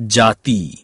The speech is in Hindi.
जाति।